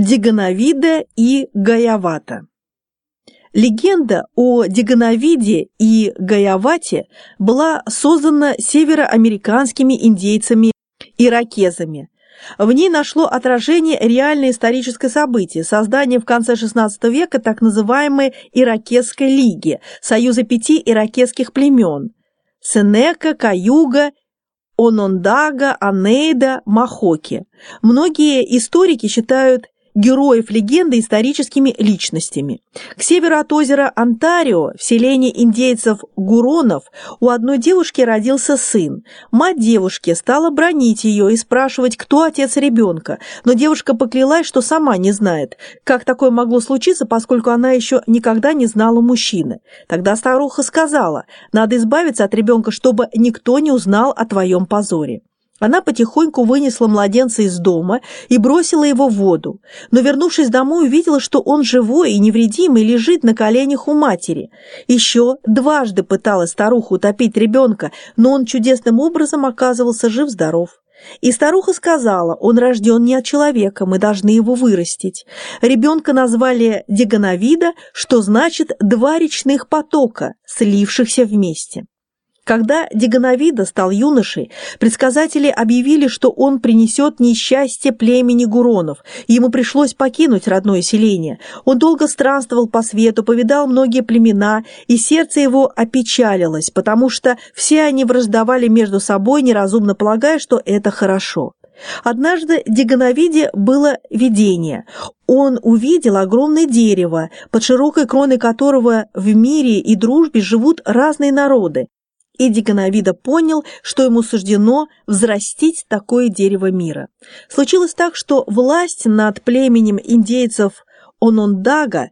Дигановида и Гаявата. Легенда о Дигановиде и Гаявате была создана североамериканскими индейцами-иракезами. В ней нашло отражение реальное историческое событие – создание в конце XVI века так называемой Иракезской лиги, союза пяти иракезских племен – Сенека, Каюга, Онондага, Анейда, Махоки. Многие историки считают героев легенды историческими личностями. К северу от озера Онтарио, в селении индейцев Гуронов, у одной девушки родился сын. Мать девушки стала бронить ее и спрашивать, кто отец ребенка, но девушка поклялась, что сама не знает, как такое могло случиться, поскольку она еще никогда не знала мужчины. Тогда старуха сказала, надо избавиться от ребенка, чтобы никто не узнал о твоем позоре. Она потихоньку вынесла младенца из дома и бросила его в воду, но, вернувшись домой, увидела, что он живой и невредимый лежит на коленях у матери. Еще дважды пыталась старуха утопить ребенка, но он чудесным образом оказывался жив-здоров. И старуха сказала, он рожден не от человека, мы должны его вырастить. Ребенка назвали Дегановида, что значит «два речных потока, слившихся вместе». Когда Дегановида стал юношей, предсказатели объявили, что он принесет несчастье племени Гуронов, ему пришлось покинуть родное селение. Он долго странствовал по свету, повидал многие племена, и сердце его опечалилось, потому что все они враждовали между собой, неразумно полагая, что это хорошо. Однажды Дегановиде было видение. Он увидел огромное дерево, под широкой кроной которого в мире и дружбе живут разные народы, и Дигановида понял, что ему суждено взрастить такое дерево мира. Случилось так, что власть над племенем индейцев Онондага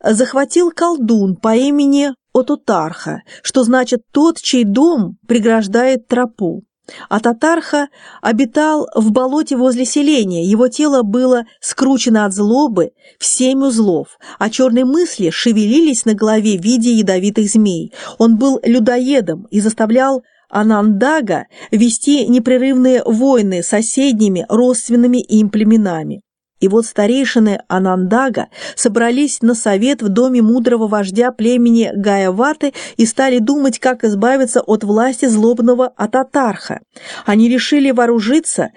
захватил колдун по имени Отутарха, что значит «тот, чей дом преграждает тропу». А Татарха обитал в болоте возле селения, его тело было скручено от злобы в семь узлов, а черные мысли шевелились на голове в виде ядовитых змей. Он был людоедом и заставлял Анандага вести непрерывные войны с соседними родственными им племенами. И вот старейшины Анандага собрались на совет в доме мудрого вождя племени Гаяваты и стали думать, как избавиться от власти злобного Ататарха. Они решили вооружиться,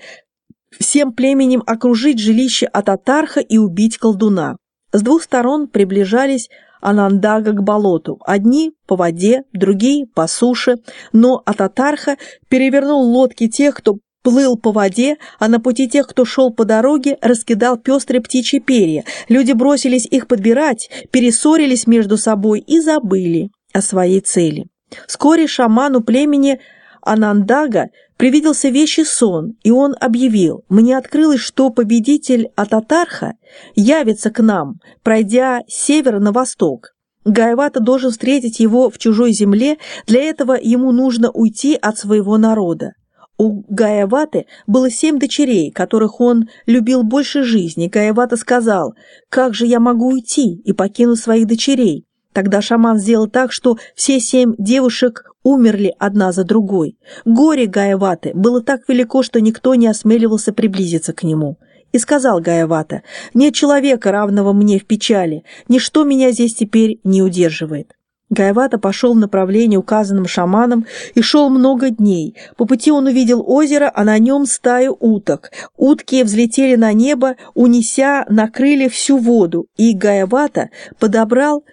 всем племенем окружить жилище Ататарха и убить колдуна. С двух сторон приближались Анандага к болоту. Одни по воде, другие по суше, но Ататарха перевернул лодки тех, кто плыл по воде, а на пути тех, кто шел по дороге, раскидал пестрые птичьи перья. Люди бросились их подбирать, перессорились между собой и забыли о своей цели. Вскоре шаману племени Анандага привиделся вещий сон, и он объявил, «Мне открылось, что победитель Ататарха явится к нам, пройдя с севера на восток. Гаевата должен встретить его в чужой земле, для этого ему нужно уйти от своего народа. У Гаяваты было семь дочерей, которых он любил больше жизни. Гаявата сказал, «Как же я могу уйти и покинуть своих дочерей?» Тогда шаман сделал так, что все семь девушек умерли одна за другой. Горе Гаяваты было так велико, что никто не осмеливался приблизиться к нему. И сказал Гаявата, «Нет человека, равного мне в печали, ничто меня здесь теперь не удерживает». Гайвата пошел в направлении, указанном шаманом, и шел много дней. По пути он увидел озеро, а на нем стаю уток. Утки взлетели на небо, унеся на крылья всю воду, и Гайвата подобрал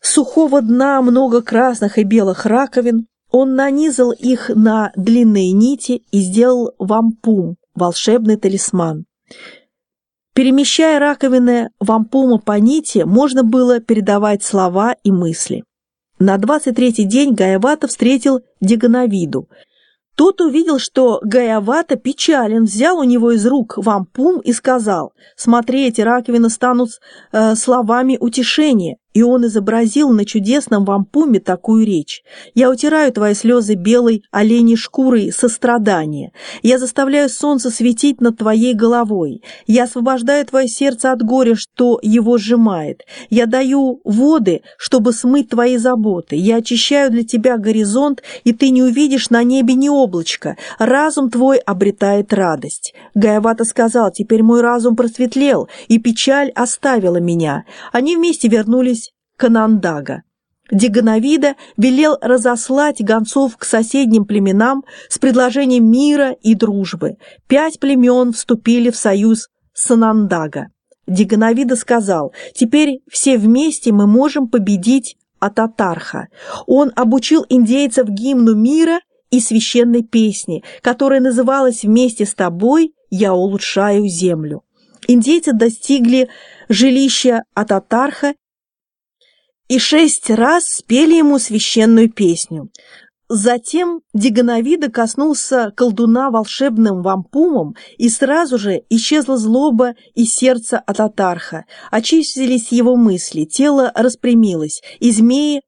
сухого дна много красных и белых раковин. Он нанизал их на длинные нити и сделал вампум, волшебный талисман. Перемещая раковины вампума по нити, можно было передавать слова и мысли. На 23-й день Гаявата встретил Дегановиду. Тот увидел, что Гаявата печален, взял у него из рук вампум и сказал, «Смотри, эти раковины станут э, словами утешения». И он изобразил на чудесном вампуме такую речь. «Я утираю твои слезы белой оленей шкурой сострадания. Я заставляю солнце светить над твоей головой. Я освобождаю твое сердце от горя, что его сжимает. Я даю воды, чтобы смыть твои заботы. Я очищаю для тебя горизонт, и ты не увидишь на небе ни облачка. Разум твой обретает радость». Гаявата сказал, «Теперь мой разум просветлел, и печаль оставила меня». Они вместе вернулись к Анандага. Дигановида велел разослать гонцов к соседним племенам с предложением мира и дружбы. Пять племен вступили в союз с Анандага. Дигановида сказал, «Теперь все вместе мы можем победить Ататарха». Он обучил индейцев гимну мира и священной песни, которая называлась «Вместе с тобой я улучшаю землю». Индейцы достигли жилища Ататарха и шесть раз спели ему священную песню. Затем Дигановида коснулся колдуна волшебным вампумом, и сразу же исчезла злоба и сердце Ататарха, очистились его мысли, тело распрямилось, и змеи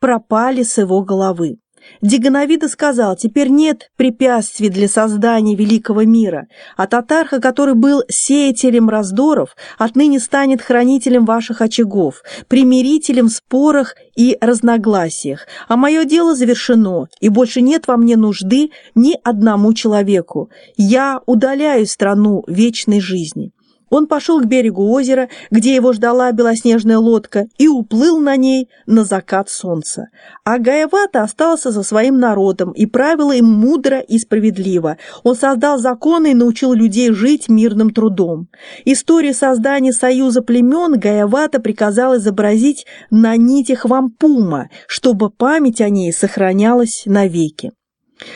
пропали с его головы. Дигановида сказал, теперь нет препятствий для создания великого мира, а Татарха, который был сеятелем раздоров, отныне станет хранителем ваших очагов, примирителем в спорах и разногласиях, а мое дело завершено, и больше нет во мне нужды ни одному человеку. Я удаляю страну вечной жизни. Он пошел к берегу озера, где его ждала белоснежная лодка, и уплыл на ней на закат солнца. А Гаевата остался за своим народом и правил им мудро и справедливо. Он создал законы и научил людей жить мирным трудом. Историю создания союза племен Гайавата приказал изобразить на нитях вампума, чтобы память о ней сохранялась навеки.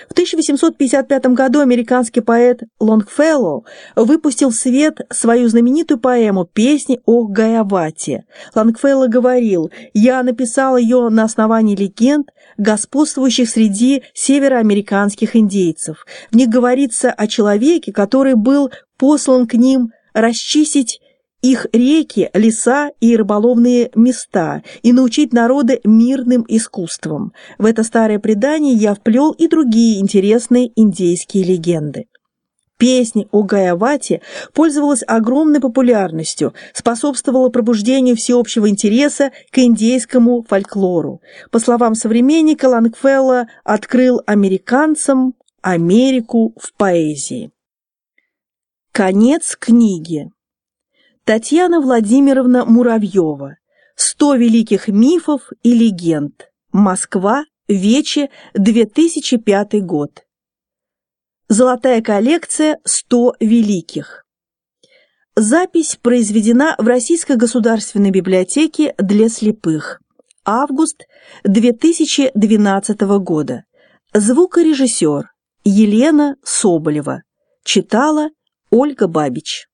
В 1855 году американский поэт Лонгфеллоу выпустил в свет свою знаменитую поэму «Песни о Гайавате». Лонгфеллоу говорил «Я написал ее на основании легенд, господствующих среди североамериканских индейцев. В них говорится о человеке, который был послан к ним расчистить их реки, леса и рыболовные места и научить народы мирным искусствам. В это старое предание я вплел и другие интересные индейские легенды. Песня о Гаявате пользовалась огромной популярностью, способствовала пробуждению всеобщего интереса к индейскому фольклору. По словам современника, Лангфелла открыл американцам Америку в поэзии. Конец книги. Татьяна Владимировна Муравьева. «Сто великих мифов и легенд. Москва. Вече. 2005 год». Золотая коллекция «Сто великих». Запись произведена в Российской государственной библиотеке для слепых. Август 2012 года. Звукорежиссер Елена Соболева. Читала Ольга Бабич.